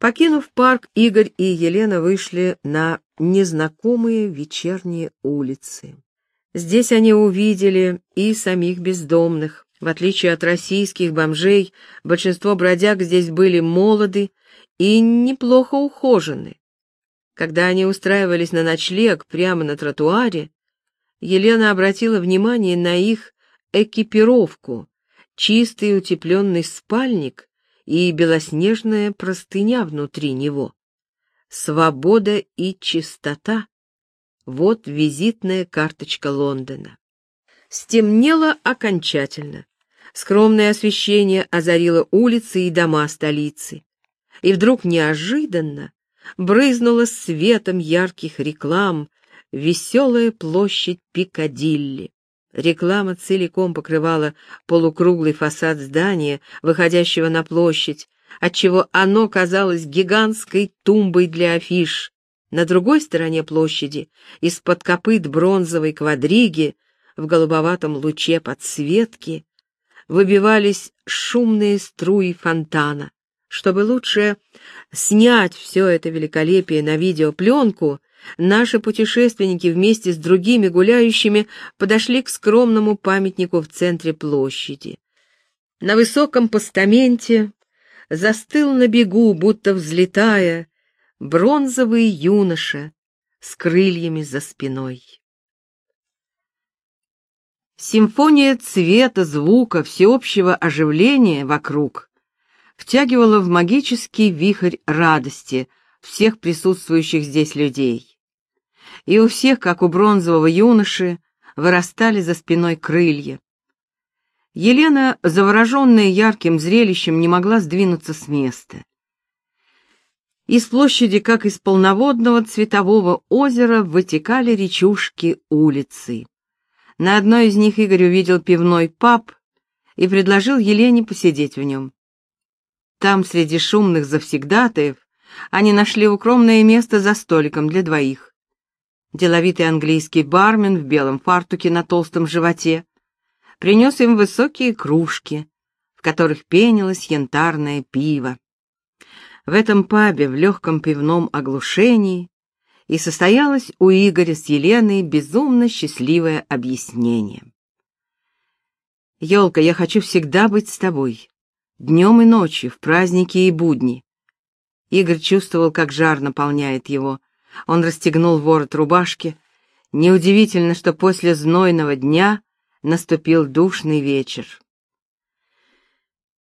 Покинув парк, Игорь и Елена вышли на незнакомые вечерние улицы. Здесь они увидели и самих бездомных. В отличие от российских бомжей, большинство бродяг здесь были молоды и неплохо ухожены. Когда они устраивались на ночлег прямо на тротуаре, Елена обратила внимание на их экипировку, чистый утепленный спальник и белоснежная простыня внутри него. Свобода и чистота — вот визитная карточка Лондона. Стемнело окончательно. Скромное освещение озарило улицы и дома столицы. И вдруг неожиданно брызнула светом ярких реклам веселая площадь Пикадилли. Реклама целиком покрывала полукруглый фасад здания, выходящего на площадь, отчего оно казалось гигантской тумбой для афиш. На другой стороне площади, из-под копыт бронзовой квадриги, в голубоватом луче подсветки, выбивались шумные струи фонтана. Чтобы лучше снять все это великолепие на видеопленку, наши путешественники вместе с другими гуляющими подошли к скромному памятнику в центре площади. На высоком постаменте застыл на бегу, будто взлетая, бронзовый юноша с крыльями за спиной. Симфония цвета, звука, всеобщего оживления вокруг втягивала в магический вихрь радости всех присутствующих здесь людей. И у всех, как у бронзового юноши, вырастали за спиной крылья. Елена, завороженная ярким зрелищем, не могла сдвинуться с места. Из площади, как из полноводного цветового озера, вытекали речушки улицы. На одной из них Игорь увидел пивной паб и предложил Елене посидеть в нем. Там, среди шумных завсегдатаев, они нашли укромное место за столиком для двоих. Деловитый английский бармен в белом фартуке на толстом животе принес им высокие кружки, в которых пенилось янтарное пиво. В этом пабе в легком пивном оглушении и состоялось у Игоря с Еленой безумно счастливое объяснение. «Елка, я хочу всегда быть с тобой, днем и ночью, в праздники и будни». Игорь чувствовал, как жар наполняет его. Он расстегнул ворот рубашки. Неудивительно, что после знойного дня наступил душный вечер.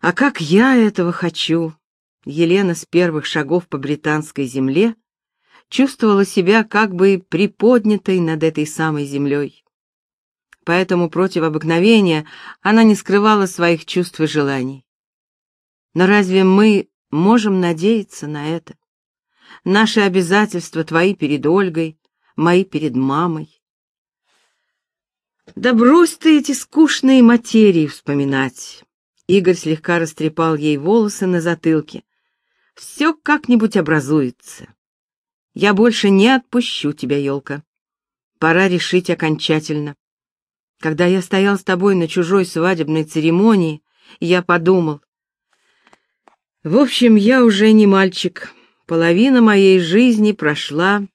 «А как я этого хочу!» Елена с первых шагов по британской земле чувствовала себя как бы приподнятой над этой самой землей. Поэтому против обыкновения она не скрывала своих чувств и желаний. Но разве мы можем надеяться на это? Наши обязательства твои перед Ольгой, мои перед мамой. Да брось ты эти скучные материи вспоминать. Игорь слегка растрепал ей волосы на затылке. Все как-нибудь образуется. Я больше не отпущу тебя, елка. Пора решить окончательно. Когда я стоял с тобой на чужой свадебной церемонии, я подумал. В общем, я уже не мальчик. Половина моей жизни прошла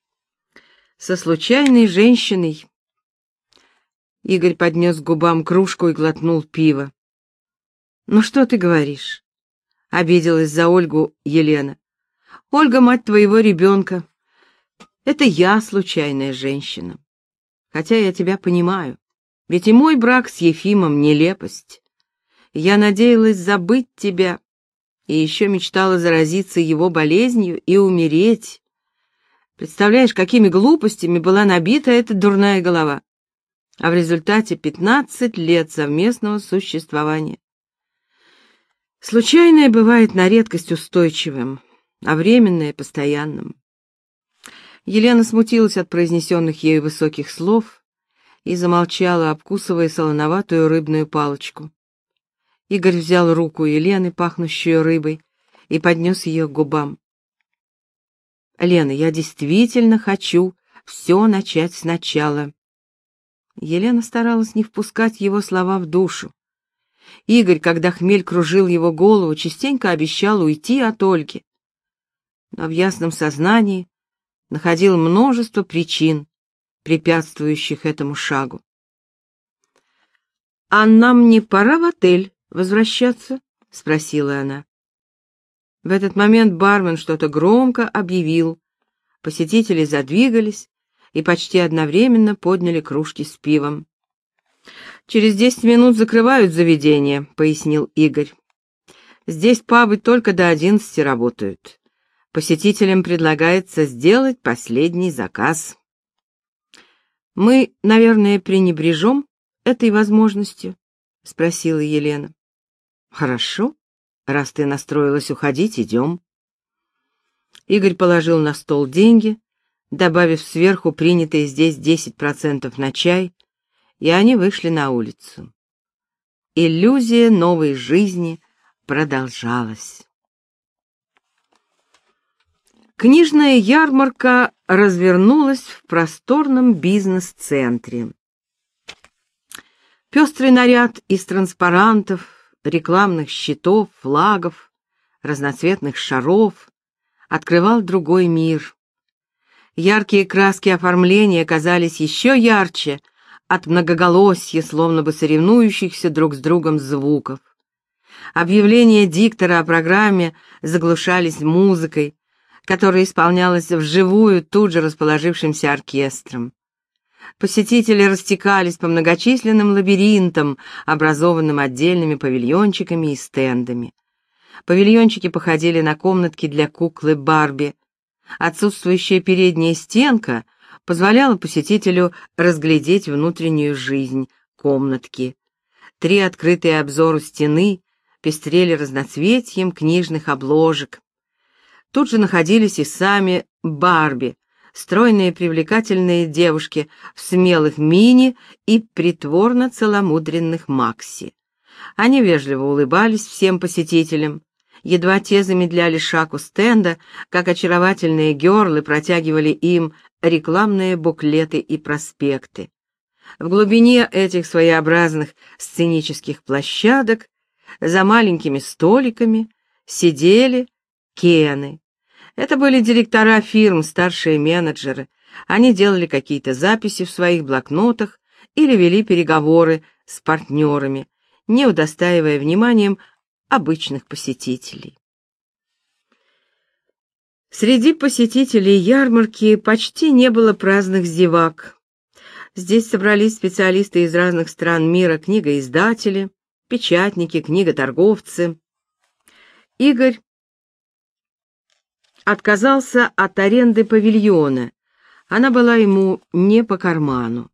со случайной женщиной. Игорь поднес к губам кружку и глотнул пиво. «Ну что ты говоришь?» — обиделась за Ольгу Елена. «Ольга — мать твоего ребенка. Это я случайная женщина. Хотя я тебя понимаю, ведь и мой брак с Ефимом — нелепость. Я надеялась забыть тебя, и еще мечтала заразиться его болезнью и умереть. Представляешь, какими глупостями была набита эта дурная голова. А в результате пятнадцать лет совместного существования. Случайное бывает на редкость устойчивым, а временное — постоянным. Елена смутилась от произнесенных ею высоких слов и замолчала, обкусывая солоноватую рыбную палочку. Игорь взял руку Елены, пахнущую рыбой, и поднес ее к губам. «Лена, я действительно хочу все начать сначала». Елена старалась не впускать его слова в душу. Игорь, когда хмель кружил его голову, частенько обещал уйти от Ольги. но в ясном сознании находил множество причин, препятствующих этому шагу. «А нам не пора в отель возвращаться?» — спросила она. В этот момент бармен что-то громко объявил. Посетители задвигались и почти одновременно подняли кружки с пивом. «Через десять минут закрывают заведение», — пояснил Игорь. «Здесь пабы только до одиннадцати работают. Посетителям предлагается сделать последний заказ». «Мы, наверное, пренебрежем этой возможностью?» — спросила Елена. «Хорошо. Раз ты настроилась уходить, идем». Игорь положил на стол деньги, добавив сверху принятые здесь 10% на чай, и они вышли на улицу. Иллюзия новой жизни продолжалась. Книжная ярмарка развернулась в просторном бизнес-центре. Пестрый наряд из транспарантов, рекламных щитов, флагов, разноцветных шаров открывал другой мир. Яркие краски оформления казались еще ярче от многоголосья, словно бы соревнующихся друг с другом звуков. Объявления диктора о программе заглушались музыкой, которая исполнялась вживую тут же расположившимся оркестром. Посетители растекались по многочисленным лабиринтам, образованным отдельными павильончиками и стендами. Павильончики походили на комнатки для куклы Барби. Отсутствующая передняя стенка позволяла посетителю разглядеть внутреннюю жизнь комнатки. Три открытые обзору стены пестрели разноцветием книжных обложек. Тут же находились и сами Барби, стройные привлекательные девушки в смелых мини и притворно целомудренных макси. Они вежливо улыбались всем посетителям. Едва те замедляли шаг у стенда, как очаровательные герлы протягивали им рекламные буклеты и проспекты. В глубине этих своеобразных сценических площадок за маленькими столиками сидели кены, это были директора фирм, старшие менеджеры. Они делали какие-то записи в своих блокнотах или вели переговоры с партнерами, не удостаивая вниманием обычных посетителей. Среди посетителей ярмарки почти не было праздных зевак. Здесь собрались специалисты из разных стран мира, книгоиздатели, печатники, книготорговцы. Игорь отказался от аренды павильона. Она была ему не по карману.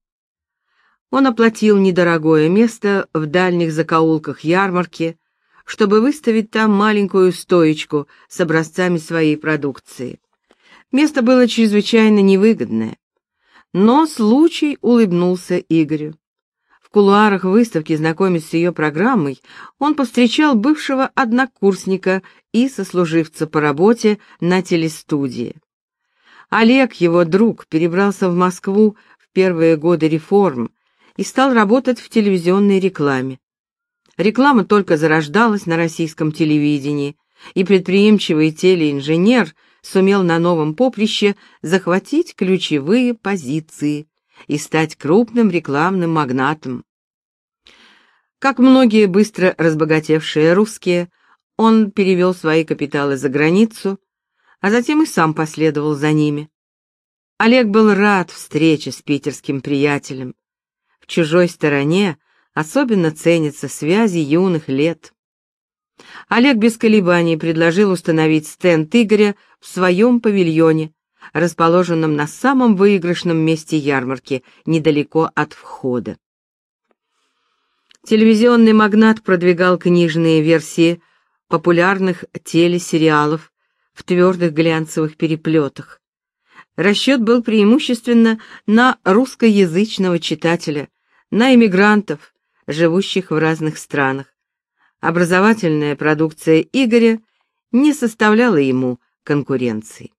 Он оплатил недорогое место в дальних закоулках ярмарки, чтобы выставить там маленькую стоечку с образцами своей продукции. Место было чрезвычайно невыгодное. Но случай улыбнулся Игорю кулуарах выставки, знакомясь с ее программой, он повстречал бывшего однокурсника и сослуживца по работе на телестудии. Олег, его друг, перебрался в Москву в первые годы реформ и стал работать в телевизионной рекламе. Реклама только зарождалась на российском телевидении, и предприимчивый телеинженер сумел на новом поприще захватить ключевые позиции и стать крупным рекламным магнатом. Как многие быстро разбогатевшие русские, он перевел свои капиталы за границу, а затем и сам последовал за ними. Олег был рад встрече с питерским приятелем. В чужой стороне особенно ценятся связи юных лет. Олег без колебаний предложил установить стенд Игоря в своем павильоне, расположенном на самом выигрышном месте ярмарки, недалеко от входа. Телевизионный магнат продвигал книжные версии популярных телесериалов в твердых глянцевых переплетах. Расчет был преимущественно на русскоязычного читателя, на иммигрантов, живущих в разных странах. Образовательная продукция Игоря не составляла ему конкуренции.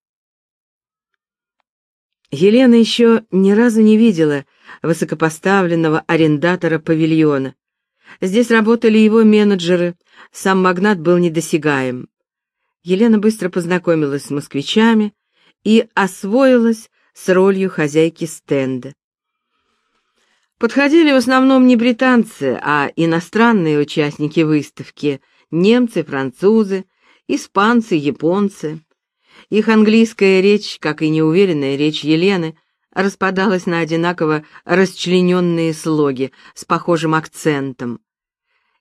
Елена еще ни разу не видела высокопоставленного арендатора павильона. Здесь работали его менеджеры, сам магнат был недосягаем. Елена быстро познакомилась с москвичами и освоилась с ролью хозяйки стенда. Подходили в основном не британцы, а иностранные участники выставки — немцы, французы, испанцы, японцы. Их английская речь, как и неуверенная речь Елены, распадалась на одинаково расчлененные слоги с похожим акцентом.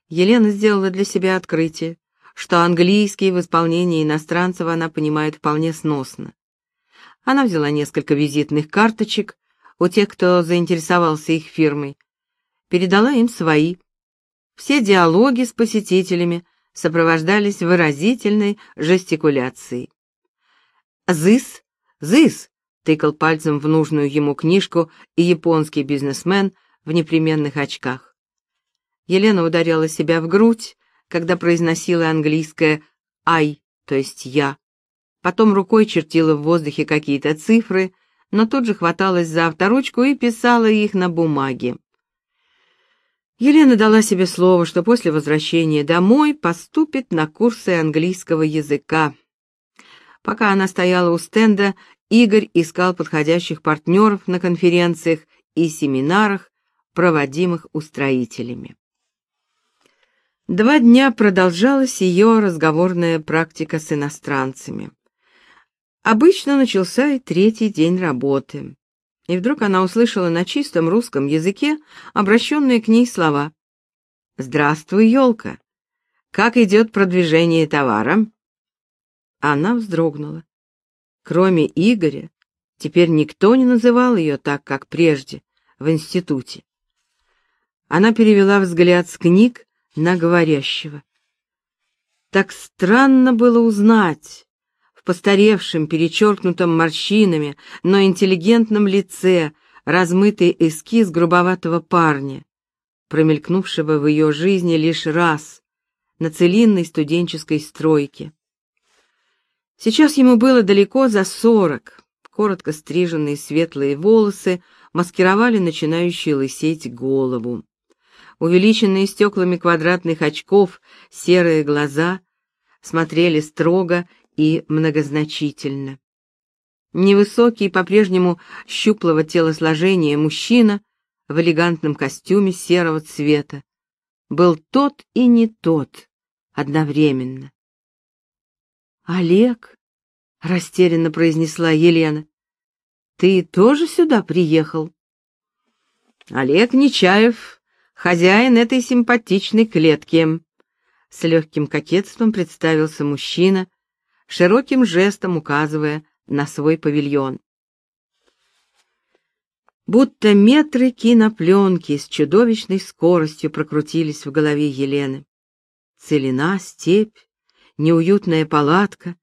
Елена сделала для себя открытие, что английский в исполнении иностранцев она понимает вполне сносно. Она взяла несколько визитных карточек у тех, кто заинтересовался их фирмой, передала им свои. Все диалоги с посетителями сопровождались выразительной жестикуляцией. «Зыс! Зыс!» — тыкал пальцем в нужную ему книжку и японский бизнесмен в непременных очках. Елена ударяла себя в грудь, когда произносила английское «ай», то есть «я». Потом рукой чертила в воздухе какие-то цифры, но тут же хваталась за авторучку и писала их на бумаге. Елена дала себе слово, что после возвращения домой поступит на курсы английского языка. Пока она стояла у стенда, Игорь искал подходящих партнеров на конференциях и семинарах, проводимых устроителями. Два дня продолжалась ее разговорная практика с иностранцами. Обычно начался и третий день работы и вдруг она услышала на чистом русском языке обращенные к ней слова. «Здравствуй, елка! Как идет продвижение товара?» Она вздрогнула. Кроме Игоря, теперь никто не называл ее так, как прежде, в институте. Она перевела взгляд с книг на говорящего. Так странно было узнать, в постаревшем, перечеркнутом морщинами, но интеллигентном лице размытый эскиз грубоватого парня, промелькнувшего в ее жизни лишь раз на целинной студенческой стройке. Сейчас ему было далеко за сорок, коротко стриженные светлые волосы маскировали начинающую лысеть голову. Увеличенные стеклами квадратных очков серые глаза смотрели строго и многозначительно. Невысокий, по-прежнему щуплого телосложения мужчина в элегантном костюме серого цвета был тот и не тот одновременно. «Олег», — растерянно произнесла Елена, — «ты тоже сюда приехал?» «Олег Нечаев, хозяин этой симпатичной клетки», — с легким кокетством представился мужчина, широким жестом указывая на свой павильон. Будто метры кинопленки с чудовищной скоростью прокрутились в голове Елены. Целина, степь, неуютная палатка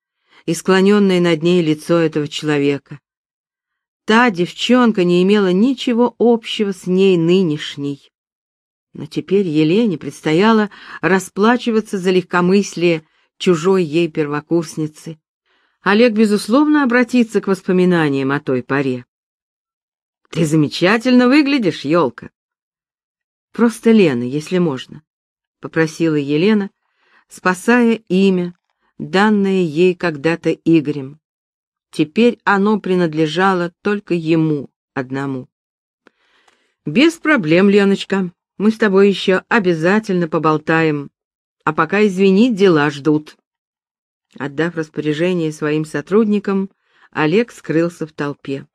и склоненное над ней лицо этого человека. Та девчонка не имела ничего общего с ней нынешней. Но теперь Елене предстояло расплачиваться за легкомыслие чужой ей первокурсницы, Олег, безусловно, обратится к воспоминаниям о той поре. «Ты замечательно выглядишь, елка!» «Просто Лена, если можно», — попросила Елена, спасая имя, данное ей когда-то Игорем. Теперь оно принадлежало только ему одному. «Без проблем, Леночка, мы с тобой еще обязательно поболтаем. А пока, извини, дела ждут. Отдав распоряжение своим сотрудникам, Олег скрылся в толпе.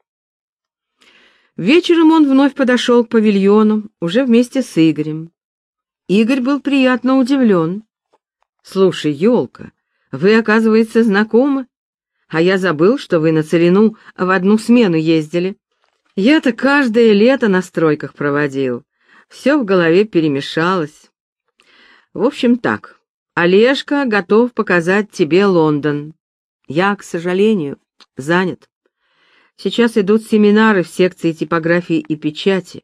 Вечером он вновь подошел к павильону, уже вместе с Игорем. Игорь был приятно удивлен. «Слушай, елка, вы, оказывается, знакомы? А я забыл, что вы на Целину в одну смену ездили. Я-то каждое лето на стройках проводил. Все в голове перемешалось. В общем, так. Олежка готов показать тебе Лондон. Я, к сожалению, занят. Сейчас идут семинары в секции типографии и печати.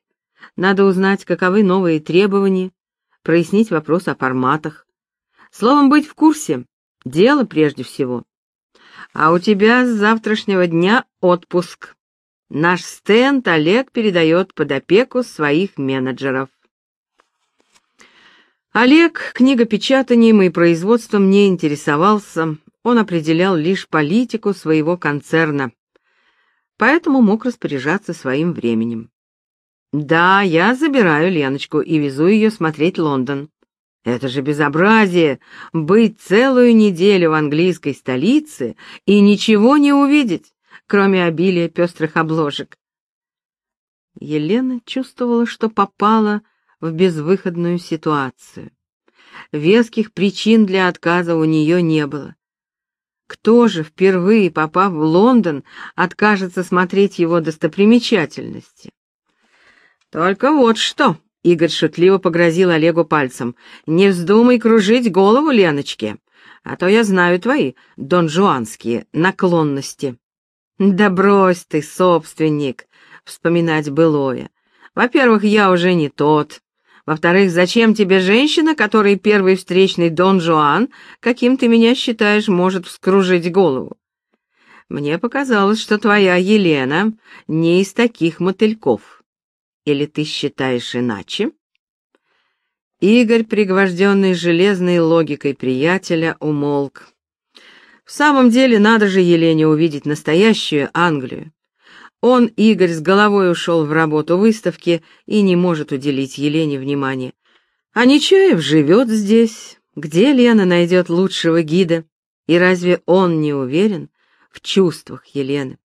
Надо узнать, каковы новые требования, прояснить вопрос о форматах. Словом, быть в курсе. Дело прежде всего. А у тебя с завтрашнего дня отпуск. Наш стенд Олег передает под опеку своих менеджеров. Олег книгопечатанием и производством не интересовался, он определял лишь политику своего концерна, поэтому мог распоряжаться своим временем. «Да, я забираю Леночку и везу ее смотреть Лондон. Это же безобразие — быть целую неделю в английской столице и ничего не увидеть, кроме обилия пестрых обложек. Елена чувствовала, что попала в безвыходную ситуацию. Веских причин для отказа у нее не было. Кто же, впервые попав в Лондон, откажется смотреть его достопримечательности? Только вот что, Игорь шутливо погрозил Олегу пальцем, не вздумай кружить голову Леночке, а то я знаю твои донжуанские наклонности. Да брось ты, собственник, вспоминать былое. Во-первых, я уже не тот. Во-вторых, зачем тебе женщина, которой первый встречный Дон Жуан, каким ты меня считаешь, может вскружить голову? Мне показалось, что твоя Елена не из таких мотыльков. Или ты считаешь иначе? Игорь, пригвожденный железной логикой приятеля, умолк. В самом деле, надо же Елене увидеть настоящую Англию. Он, Игорь, с головой ушел в работу выставки и не может уделить Елене внимания. А Нечаев живет здесь. Где Лена найдет лучшего гида? И разве он не уверен в чувствах Елены?